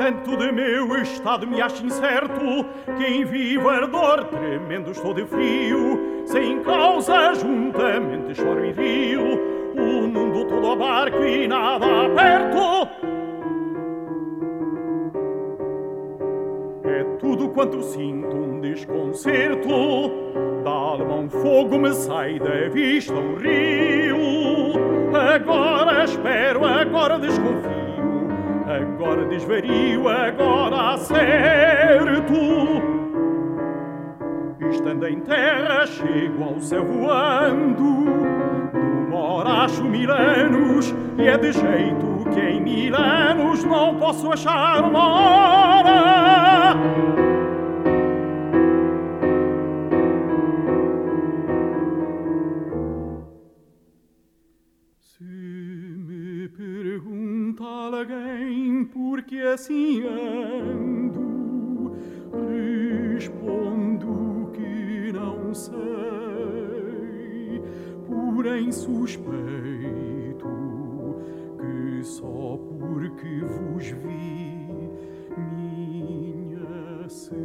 tanto de meu estado me acho incerto. Que em vivo ardor tremendo estou de frio, sem causa juntamente choro e rio, o mundo todo a barco e nada perto. É tudo quanto sinto um desconcerto, da alma um fogo me sai da vista um rio. Agora espero, agora desconfio agora desvario, agora acerto. Estando em terra, chego ao céu voando. Demora acho mil anos, e é de jeito que em mil anos não posso achar uma hora. Porque assim ando, respondo que não sei, porém suspeito que só porque vos vi, minha senhora.